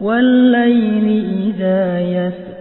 والليل إذا يسر